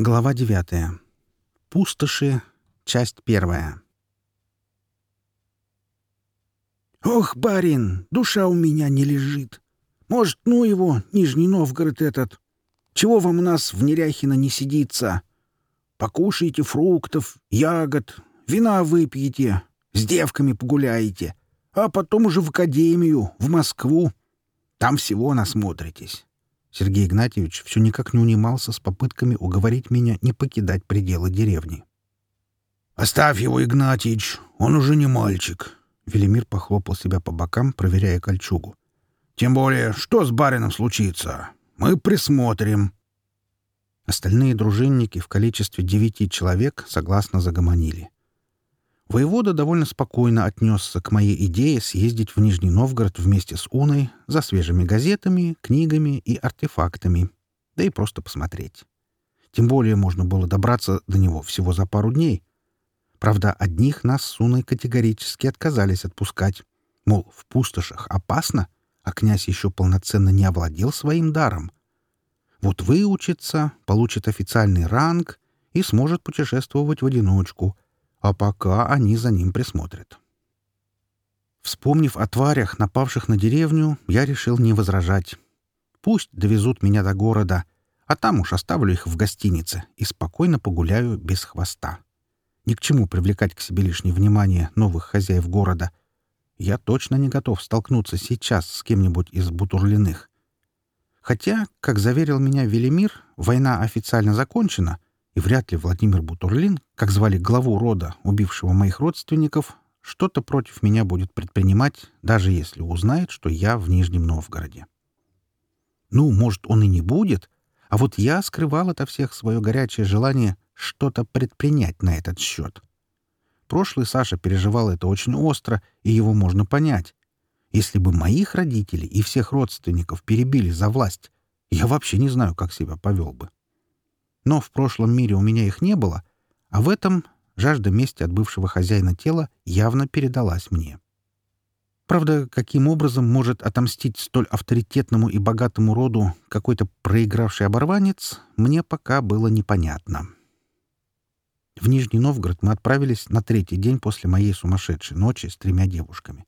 Глава девятая. Пустоши. Часть первая. «Ох, барин, душа у меня не лежит. Может, ну его, Нижний Новгород этот. Чего вам у нас в Неряхино не сидится? Покушайте фруктов, ягод, вина выпьете, с девками погуляете, а потом уже в академию, в Москву. Там всего насмотритесь. Сергей Игнатьевич все никак не унимался с попытками уговорить меня не покидать пределы деревни. «Оставь его, Игнатьич, он уже не мальчик», — Велимир похлопал себя по бокам, проверяя кольчугу. «Тем более, что с барином случится? Мы присмотрим». Остальные дружинники в количестве девяти человек согласно загомонили. Воевода довольно спокойно отнесся к моей идее съездить в Нижний Новгород вместе с Уной за свежими газетами, книгами и артефактами, да и просто посмотреть. Тем более можно было добраться до него всего за пару дней. Правда, одних нас с Уной категорически отказались отпускать. Мол, в пустошах опасно, а князь еще полноценно не овладел своим даром. Вот выучится, получит официальный ранг и сможет путешествовать в одиночку — а пока они за ним присмотрят. Вспомнив о тварях, напавших на деревню, я решил не возражать. Пусть довезут меня до города, а там уж оставлю их в гостинице и спокойно погуляю без хвоста. Ни к чему привлекать к себе лишнее внимание новых хозяев города. Я точно не готов столкнуться сейчас с кем-нибудь из бутурлиных. Хотя, как заверил меня Велимир, война официально закончена — и вряд ли Владимир Бутурлин, как звали главу рода, убившего моих родственников, что-то против меня будет предпринимать, даже если узнает, что я в Нижнем Новгороде. Ну, может, он и не будет, а вот я скрывал ото всех свое горячее желание что-то предпринять на этот счет. Прошлый Саша переживал это очень остро, и его можно понять. Если бы моих родителей и всех родственников перебили за власть, я вообще не знаю, как себя повел бы. Но в прошлом мире у меня их не было, а в этом жажда мести от бывшего хозяина тела явно передалась мне. Правда, каким образом может отомстить столь авторитетному и богатому роду какой-то проигравший оборванец, мне пока было непонятно. В Нижний Новгород мы отправились на третий день после моей сумасшедшей ночи с тремя девушками.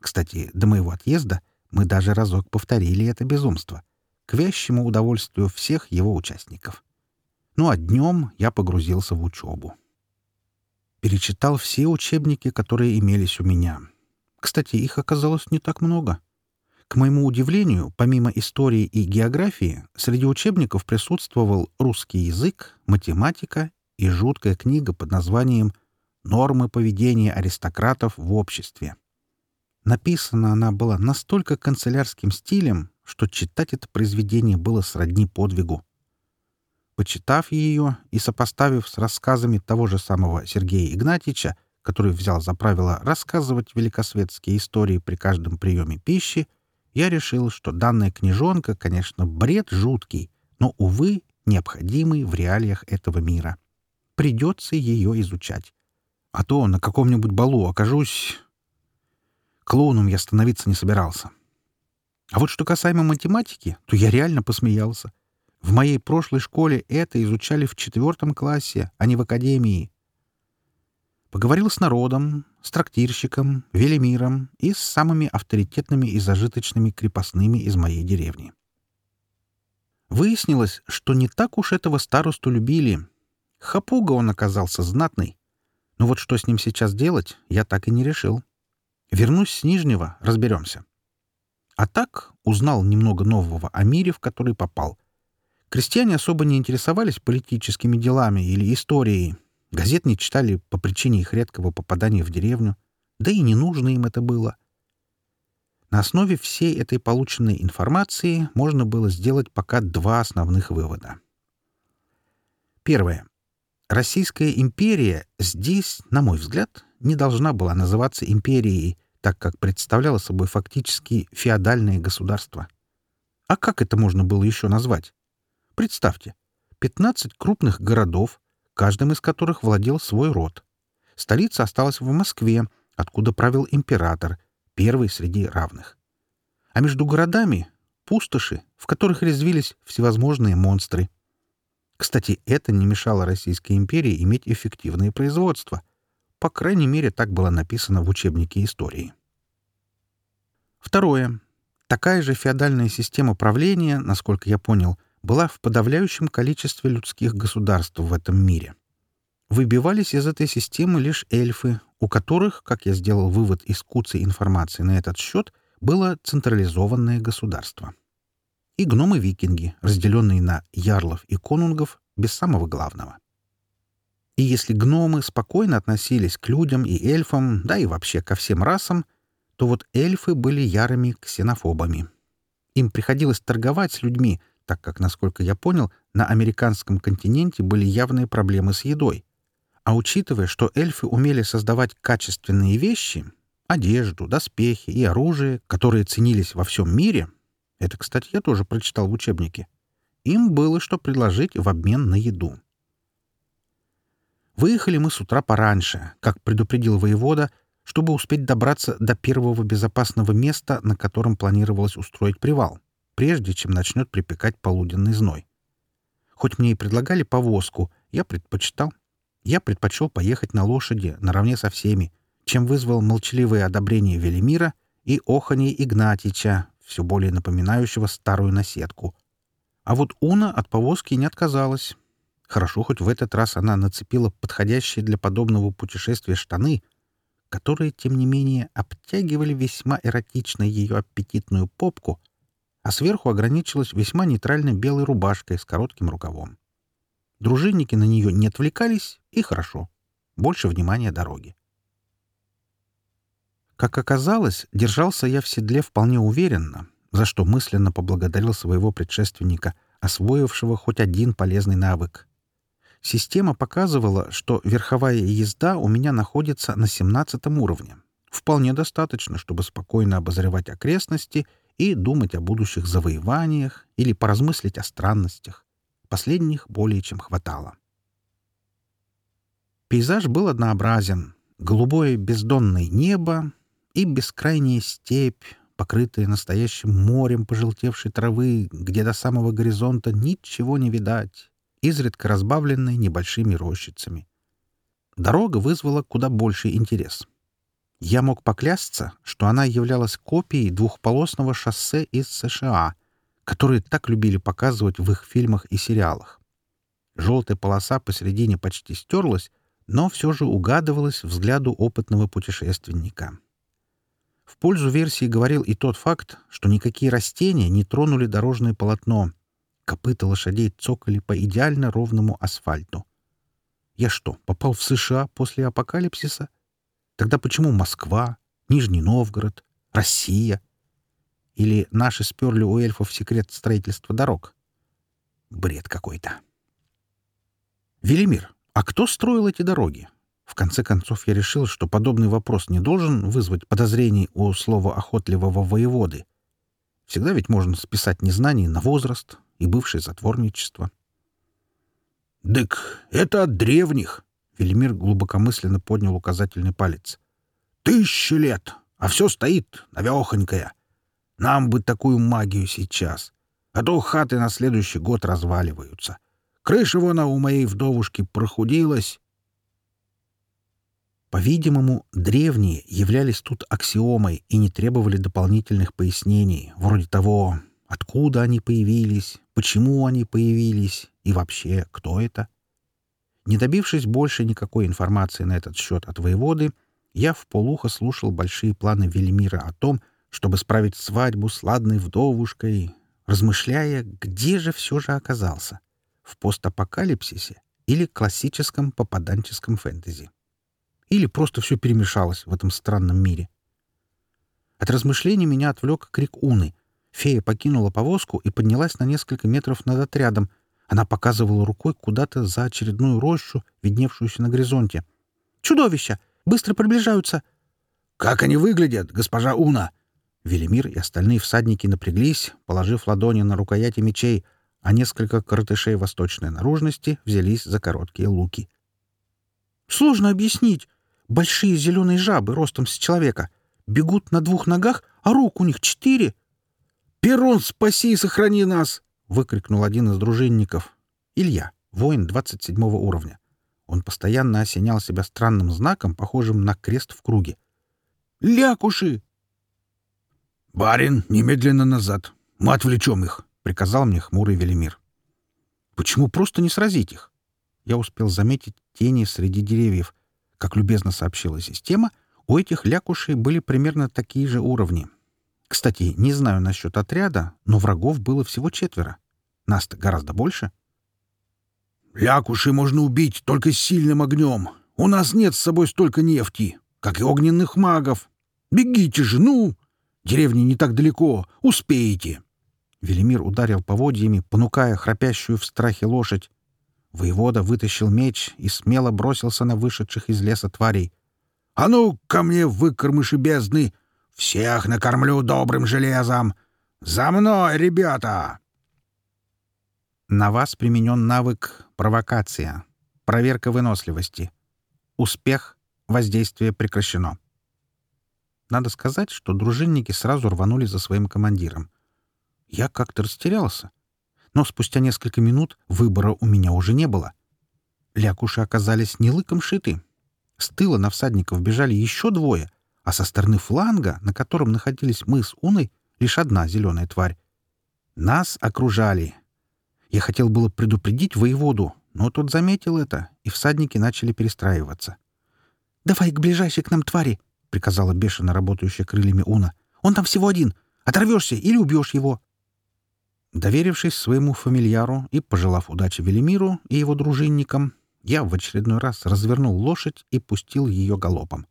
Кстати, до моего отъезда мы даже разок повторили это безумство, к вящему удовольствию всех его участников. Ну а днем я погрузился в учебу. Перечитал все учебники, которые имелись у меня. Кстати, их оказалось не так много. К моему удивлению, помимо истории и географии, среди учебников присутствовал русский язык, математика и жуткая книга под названием «Нормы поведения аристократов в обществе». Написана она была настолько канцелярским стилем, что читать это произведение было сродни подвигу. Почитав ее и сопоставив с рассказами того же самого Сергея Игнатьича, который взял за правило рассказывать великосветские истории при каждом приеме пищи, я решил, что данная книжонка, конечно, бред жуткий, но, увы, необходимый в реалиях этого мира. Придется ее изучать. А то на каком-нибудь балу окажусь... Клоуном я становиться не собирался. А вот что касаемо математики, то я реально посмеялся. В моей прошлой школе это изучали в четвертом классе, а не в академии. Поговорил с народом, с трактирщиком, велимиром и с самыми авторитетными и зажиточными крепостными из моей деревни. Выяснилось, что не так уж этого старосту любили. Хапуга он оказался знатный. Но вот что с ним сейчас делать, я так и не решил. Вернусь с Нижнего, разберемся. А так узнал немного нового о мире, в который попал — Крестьяне особо не интересовались политическими делами или историей. Газет не читали по причине их редкого попадания в деревню. Да и не нужно им это было. На основе всей этой полученной информации можно было сделать пока два основных вывода. Первое. Российская империя здесь, на мой взгляд, не должна была называться империей, так как представляла собой фактически феодальное государство. А как это можно было еще назвать? Представьте, 15 крупных городов, каждым из которых владел свой род. Столица осталась в Москве, откуда правил император, первый среди равных. А между городами — пустоши, в которых резвились всевозможные монстры. Кстати, это не мешало Российской империи иметь эффективное производство. По крайней мере, так было написано в учебнике истории. Второе. Такая же феодальная система правления, насколько я понял, была в подавляющем количестве людских государств в этом мире. Выбивались из этой системы лишь эльфы, у которых, как я сделал вывод из куцы информации на этот счет, было централизованное государство. И гномы-викинги, разделенные на ярлов и конунгов, без самого главного. И если гномы спокойно относились к людям и эльфам, да и вообще ко всем расам, то вот эльфы были ярыми ксенофобами. Им приходилось торговать с людьми, так как, насколько я понял, на американском континенте были явные проблемы с едой. А учитывая, что эльфы умели создавать качественные вещи — одежду, доспехи и оружие, которые ценились во всем мире — это, кстати, я тоже прочитал в учебнике — им было что предложить в обмен на еду. Выехали мы с утра пораньше, как предупредил воевода — чтобы успеть добраться до первого безопасного места, на котором планировалось устроить привал, прежде чем начнет припекать полуденный зной. Хоть мне и предлагали повозку, я предпочитал. Я предпочел поехать на лошади наравне со всеми, чем вызвал молчаливое одобрение Велимира и оханье Игнатича, все более напоминающего старую наседку. А вот Уна от повозки не отказалась. Хорошо, хоть в этот раз она нацепила подходящие для подобного путешествия штаны — которые, тем не менее, обтягивали весьма эротично ее аппетитную попку, а сверху ограничилась весьма нейтральной белой рубашкой с коротким рукавом. Дружинники на нее не отвлекались, и хорошо. Больше внимания дороге. Как оказалось, держался я в седле вполне уверенно, за что мысленно поблагодарил своего предшественника, освоившего хоть один полезный навык. Система показывала, что верховая езда у меня находится на 17 уровне. Вполне достаточно, чтобы спокойно обозревать окрестности и думать о будущих завоеваниях или поразмыслить о странностях. Последних более чем хватало. Пейзаж был однообразен. Голубое бездонное небо и бескрайняя степь, покрытая настоящим морем пожелтевшей травы, где до самого горизонта ничего не видать, изредка разбавленной небольшими рощицами. Дорога вызвала куда больший интерес. Я мог поклясться, что она являлась копией двухполосного шоссе из США, которые так любили показывать в их фильмах и сериалах. Желтая полоса посередине почти стерлась, но все же угадывалась взгляду опытного путешественника. В пользу версии говорил и тот факт, что никакие растения не тронули дорожное полотно, Копыта лошадей цокали по идеально ровному асфальту. Я что, попал в США после апокалипсиса? Тогда почему Москва, Нижний Новгород, Россия? Или наши сперли у эльфов секрет строительства дорог? Бред какой-то. Велимир, а кто строил эти дороги? В конце концов, я решил, что подобный вопрос не должен вызвать подозрений у слова охотливого воеводы. Всегда ведь можно списать незнание на возраст, и бывшее затворничество. «Дык, это от древних!» — Велимир глубокомысленно поднял указательный палец. «Тысячи лет, а все стоит навехонькое. Нам бы такую магию сейчас, а то хаты на следующий год разваливаются. Крыша вон у моей вдовушки прохудилась». По-видимому, древние являлись тут аксиомой и не требовали дополнительных пояснений, вроде того, откуда они появились, почему они появились и вообще кто это. Не добившись больше никакой информации на этот счет от воеводы, я в полухо слушал большие планы Велимира о том, чтобы справить свадьбу с ладной вдовушкой, размышляя, где же все же оказался — в постапокалипсисе или классическом попаданческом фэнтези. Или просто все перемешалось в этом странном мире. От размышлений меня отвлек крик Уны — Фея покинула повозку и поднялась на несколько метров над отрядом. Она показывала рукой куда-то за очередную рощу, видневшуюся на горизонте. «Чудовища! Быстро приближаются!» «Как они выглядят, госпожа Уна?» Велимир и остальные всадники напряглись, положив ладони на рукояти мечей, а несколько коротышей восточной наружности взялись за короткие луки. «Сложно объяснить. Большие зеленые жабы ростом с человека. Бегут на двух ногах, а рук у них четыре. «Перун, спаси и сохрани нас!» — выкрикнул один из дружинников. Илья, воин 27 уровня. Он постоянно осенял себя странным знаком, похожим на крест в круге. «Лякуши!» «Барин, немедленно назад. Мы отвлечем их», — приказал мне хмурый Велимир. «Почему просто не сразить их?» Я успел заметить тени среди деревьев. Как любезно сообщила система, у этих лякушей были примерно такие же уровни. Кстати, не знаю насчет отряда, но врагов было всего четверо. Нас-то гораздо больше. «Лякуши можно убить только сильным огнем. У нас нет с собой столько нефти, как и огненных магов. Бегите же, ну! Деревня не так далеко. Успеете!» Велимир ударил поводьями, понукая храпящую в страхе лошадь. Воевода вытащил меч и смело бросился на вышедших из леса тварей. «А ну, ко мне, выкормыши бездны! Всех накормлю добрым железом! За мной, ребята!» На вас применен навык «Провокация». Проверка выносливости. Успех. Воздействие прекращено. Надо сказать, что дружинники сразу рванули за своим командиром. Я как-то растерялся. Но спустя несколько минут выбора у меня уже не было. Лякуши оказались не лыком шиты. С тыла на всадников бежали еще двое, а со стороны фланга, на котором находились мы с Уной, лишь одна зеленая тварь. Нас окружали, я хотел было предупредить воеводу, но тот заметил это, и всадники начали перестраиваться. «Давай к ближайшей к нам твари!» — приказала бешено работающая крыльями Уна. «Он там всего один! Оторвешься или убьешь его!» Доверившись своему фамильяру и пожелав удачи Велимиру и его дружинникам, я в очередной раз развернул лошадь и пустил ее галопом.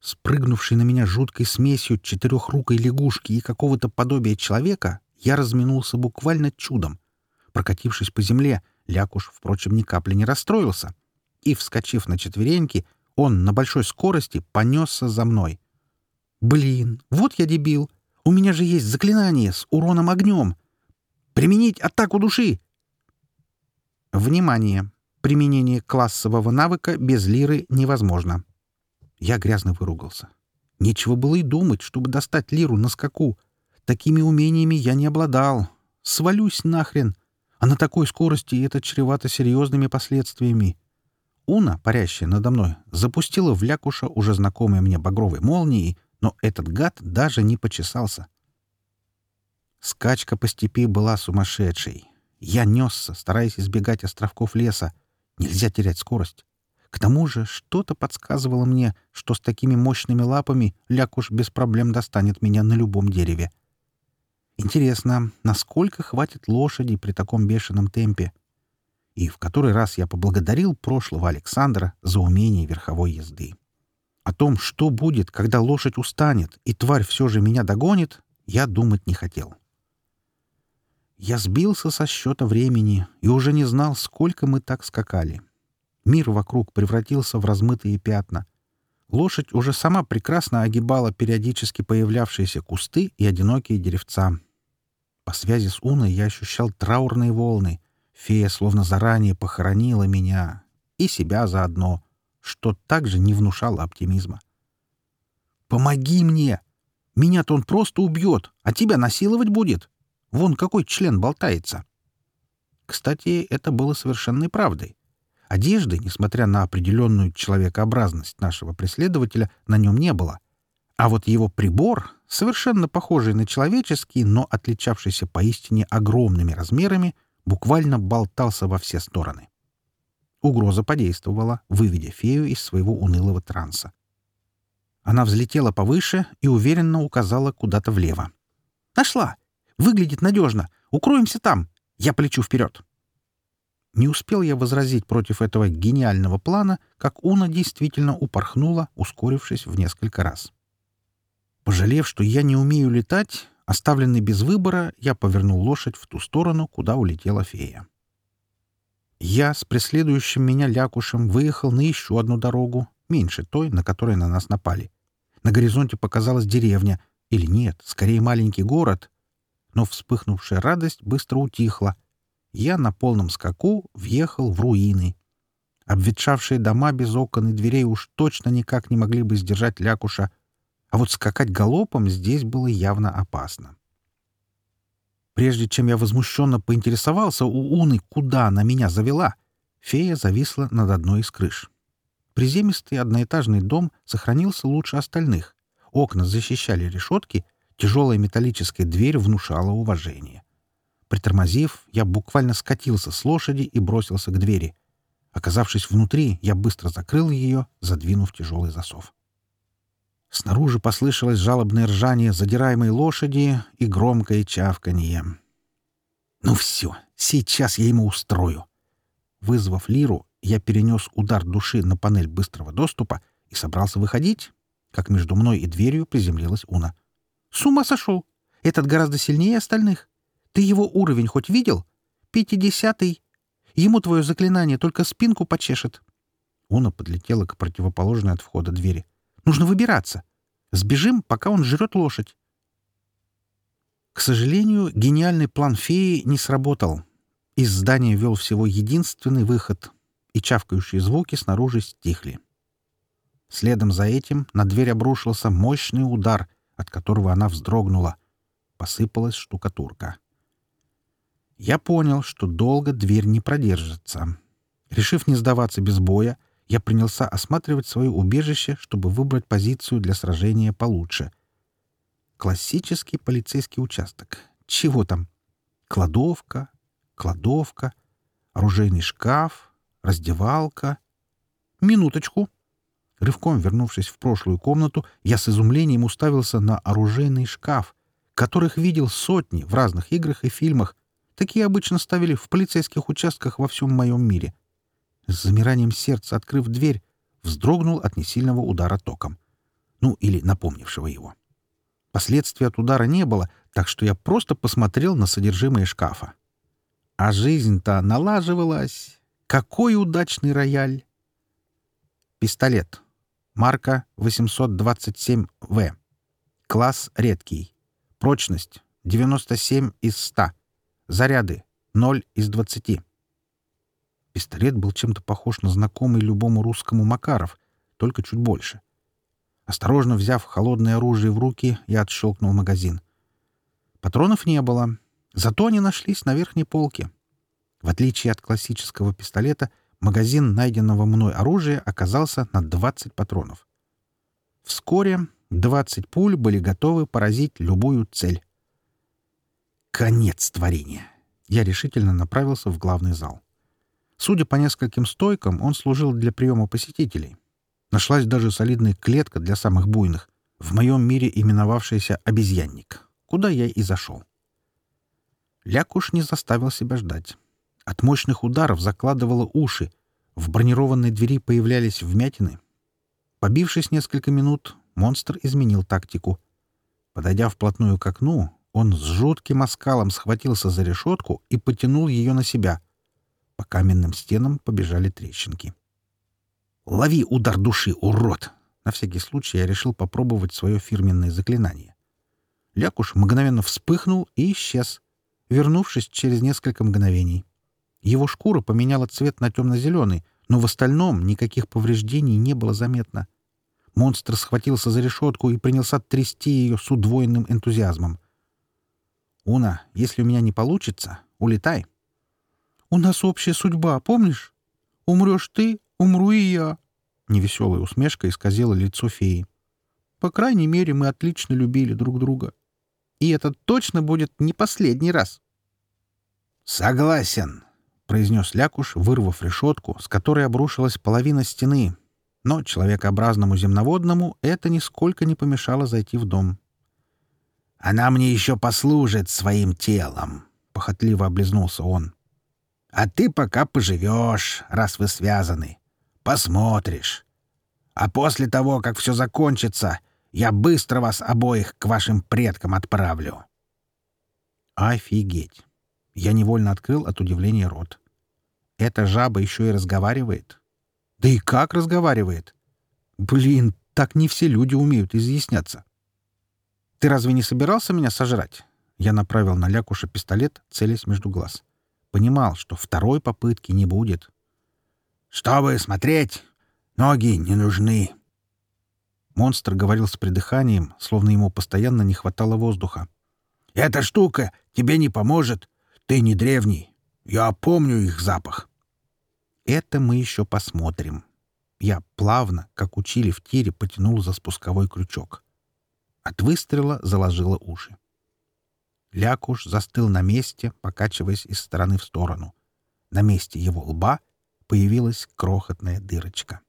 Спрыгнувший на меня жуткой смесью четырехрукой лягушки и какого-то подобия человека, я разминулся буквально чудом — Прокатившись по земле, Лякуш, впрочем, ни капли не расстроился. И, вскочив на четвереньки, он на большой скорости понесся за мной. «Блин, вот я дебил! У меня же есть заклинание с уроном огнем! Применить атаку души!» Внимание! Применение классового навыка без лиры невозможно. Я грязно выругался. Нечего было и думать, чтобы достать лиру на скаку. Такими умениями я не обладал. Свалюсь нахрен. А на такой скорости это чревато серьезными последствиями. Уна, парящая надо мной, запустила в лякуша уже знакомой мне багровой молнией, но этот гад даже не почесался. Скачка по степи была сумасшедшей. Я несся, стараясь избегать островков леса. Нельзя терять скорость. К тому же что-то подсказывало мне, что с такими мощными лапами лякуш без проблем достанет меня на любом дереве. Интересно, насколько хватит лошади при таком бешеном темпе? И в который раз я поблагодарил прошлого Александра за умение верховой езды. О том, что будет, когда лошадь устанет и тварь все же меня догонит, я думать не хотел. Я сбился со счета времени и уже не знал, сколько мы так скакали. Мир вокруг превратился в размытые пятна. Лошадь уже сама прекрасно огибала периодически появлявшиеся кусты и одинокие деревца — по связи с Уной я ощущал траурные волны. Фея словно заранее похоронила меня и себя заодно, что также не внушало оптимизма. «Помоги мне! Меня-то он просто убьет, а тебя насиловать будет. Вон какой член болтается!» Кстати, это было совершенной правдой. Одежды, несмотря на определенную человекообразность нашего преследователя, на нем не было — а вот его прибор, совершенно похожий на человеческий, но отличавшийся поистине огромными размерами, буквально болтался во все стороны. Угроза подействовала, выведя фею из своего унылого транса. Она взлетела повыше и уверенно указала куда-то влево. «Нашла! Выглядит надежно! Укроемся там! Я полечу вперед!» Не успел я возразить против этого гениального плана, как Уна действительно упорхнула, ускорившись в несколько раз. Пожалев, что я не умею летать, оставленный без выбора, я повернул лошадь в ту сторону, куда улетела фея. Я с преследующим меня лякушем выехал на еще одну дорогу, меньше той, на которой на нас напали. На горизонте показалась деревня, или нет, скорее маленький город. Но вспыхнувшая радость быстро утихла. Я на полном скаку въехал в руины. Обветшавшие дома без окон и дверей уж точно никак не могли бы сдержать лякуша — а вот скакать галопом здесь было явно опасно. Прежде чем я возмущенно поинтересовался у Уны, куда она меня завела, фея зависла над одной из крыш. Приземистый одноэтажный дом сохранился лучше остальных. Окна защищали решетки, тяжелая металлическая дверь внушала уважение. Притормозив, я буквально скатился с лошади и бросился к двери. Оказавшись внутри, я быстро закрыл ее, задвинув тяжелый засов. Снаружи послышалось жалобное ржание задираемой лошади и громкое чавканье. «Ну все, сейчас я ему устрою!» Вызвав Лиру, я перенес удар души на панель быстрого доступа и собрался выходить, как между мной и дверью приземлилась Уна. «С ума сошел! Этот гораздо сильнее остальных. Ты его уровень хоть видел? Пятидесятый. Ему твое заклинание только спинку почешет». Уна подлетела к противоположной от входа двери. «Нужно выбираться. Сбежим, пока он жрет лошадь». К сожалению, гениальный план феи не сработал. Из здания вел всего единственный выход, и чавкающие звуки снаружи стихли. Следом за этим на дверь обрушился мощный удар, от которого она вздрогнула. Посыпалась штукатурка. Я понял, что долго дверь не продержится. Решив не сдаваться без боя, я принялся осматривать свое убежище, чтобы выбрать позицию для сражения получше. Классический полицейский участок. Чего там? Кладовка, кладовка, оружейный шкаф, раздевалка. Минуточку. Рывком вернувшись в прошлую комнату, я с изумлением уставился на оружейный шкаф, которых видел сотни в разных играх и фильмах, Такие обычно ставили в полицейских участках во всем моем мире. С замиранием сердца, открыв дверь, вздрогнул от несильного удара током. Ну, или напомнившего его. Последствий от удара не было, так что я просто посмотрел на содержимое шкафа. А жизнь-то налаживалась. Какой удачный рояль! Пистолет. Марка 827В. Класс редкий. Прочность 97 из 100. Заряды — ноль из двадцати. Пистолет был чем-то похож на знакомый любому русскому Макаров, только чуть больше. Осторожно взяв холодное оружие в руки, я отщелкнул магазин. Патронов не было, зато они нашлись на верхней полке. В отличие от классического пистолета, магазин найденного мной оружия оказался на 20 патронов. Вскоре 20 пуль были готовы поразить любую цель. Конец творения. Я решительно направился в главный зал. Судя по нескольким стойкам, он служил для приема посетителей. Нашлась даже солидная клетка для самых буйных, в моем мире именовавшаяся «обезьянник», куда я и зашел. Лякуш не заставил себя ждать. От мощных ударов закладывало уши, в бронированной двери появлялись вмятины. Побившись несколько минут, монстр изменил тактику. Подойдя вплотную к окну, он с жутким оскалом схватился за решетку и потянул ее на себя. По каменным стенам побежали трещинки. «Лови удар души, урод!» На всякий случай я решил попробовать свое фирменное заклинание. Лякуш мгновенно вспыхнул и исчез, вернувшись через несколько мгновений. Его шкура поменяла цвет на темно-зеленый, но в остальном никаких повреждений не было заметно. Монстр схватился за решетку и принялся трясти ее с удвоенным энтузиазмом — «Уна, если у меня не получится, улетай». «У нас общая судьба, помнишь? Умрешь ты, умру и я». Невеселая усмешка исказила лицо феи. «По крайней мере, мы отлично любили друг друга. И это точно будет не последний раз». «Согласен», — произнес Лякуш, вырвав решетку, с которой обрушилась половина стены. Но человекообразному земноводному это нисколько не помешало зайти в дом. Она мне еще послужит своим телом, — похотливо облизнулся он. А ты пока поживешь, раз вы связаны. Посмотришь. А после того, как все закончится, я быстро вас обоих к вашим предкам отправлю. Офигеть! Я невольно открыл от удивления рот. Эта жаба еще и разговаривает. Да и как разговаривает? Блин, так не все люди умеют изъясняться. «Ты разве не собирался меня сожрать?» Я направил на Лякуша пистолет, целясь между глаз. Понимал, что второй попытки не будет. «Чтобы смотреть, ноги не нужны». Монстр говорил с придыханием, словно ему постоянно не хватало воздуха. Эта штука тебе не поможет. Ты не древний. Я помню их запах. Это мы еще посмотрим. Я плавно, как учили в тире, потянул за спусковой крючок. От выстрела заложило уши. Лякуш застыл на месте, покачиваясь из стороны в сторону. На месте его лба появилась крохотная дырочка.